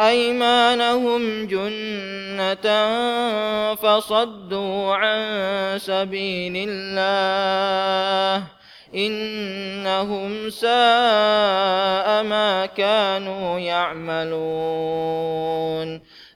أيمانهم جنة فصدوا عن سبيل الله إنهم ساء ما كانوا يعملون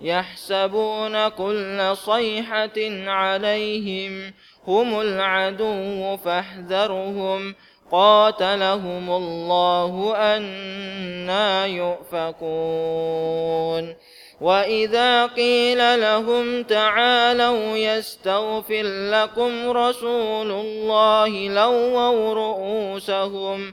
يحسبون كل صيحة عليهم هم العدو فاحذرهم. قاتلهم الله أنا يؤفكون. وإذا قيل لهم تعالوا يستغفر لكم رسول الله لووا رؤوسهم